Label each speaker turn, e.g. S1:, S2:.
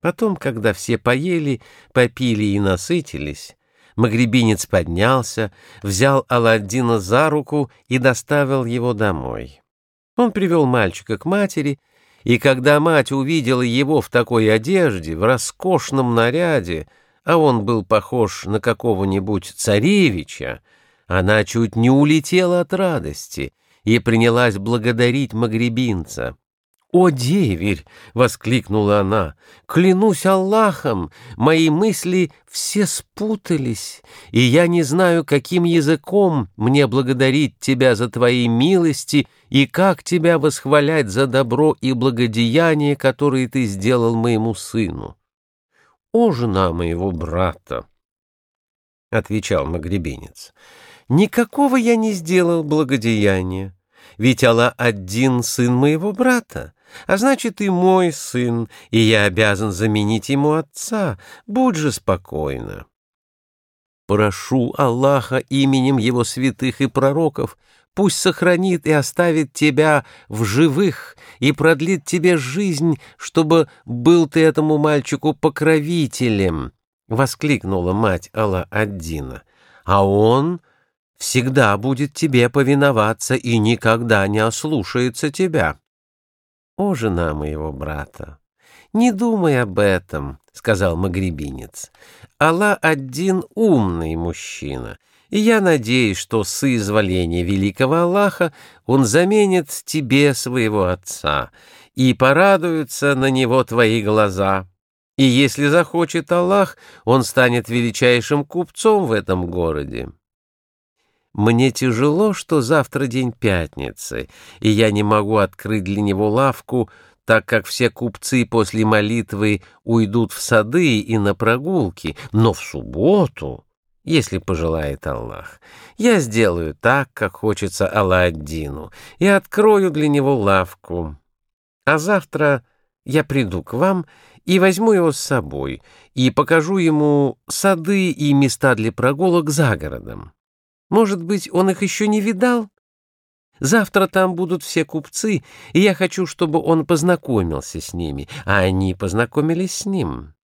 S1: Потом, когда все поели, попили и насытились, Магребинец поднялся, взял Аладдина за руку и доставил его домой. Он привел мальчика к матери, и когда мать увидела его в такой одежде, в роскошном наряде, а он был похож на какого-нибудь царевича, она чуть не улетела от радости и принялась благодарить магребинца. «О, деверь!» — воскликнула она. «Клянусь Аллахом, мои мысли все спутались, и я не знаю, каким языком мне благодарить тебя за твои милости и как тебя восхвалять за добро и благодеяние, которые ты сделал моему сыну». «О, жена моего брата!» — отвечал магребинец. «Никакого я не сделал благодеяния, ведь Аллах один сын моего брата» а значит и мой сын, и я обязан заменить ему отца. Будь же спокойна. Прошу Аллаха именем его святых и пророков, пусть сохранит и оставит тебя в живых и продлит тебе жизнь, чтобы был ты этому мальчику покровителем, — воскликнула мать Алла-Аддина. А он всегда будет тебе повиноваться и никогда не ослушается тебя. «О, жена моего брата, не думай об этом», — сказал магребинец. «Аллах один умный мужчина, и я надеюсь, что с изволения великого Аллаха он заменит тебе своего отца, и порадуются на него твои глаза». И если захочет Аллах, он станет величайшим купцом в этом городе. Мне тяжело, что завтра день пятницы, и я не могу открыть для него лавку, так как все купцы после молитвы уйдут в сады и на прогулки, но в субботу, если пожелает Аллах, я сделаю так, как хочется Алладдину, и открою для него лавку. А завтра я приду к вам и возьму его с собой, и покажу ему сады и места для прогулок за городом. Может быть, он их еще не видал? Завтра там будут все купцы, и я хочу, чтобы он познакомился с ними, а они познакомились с ним.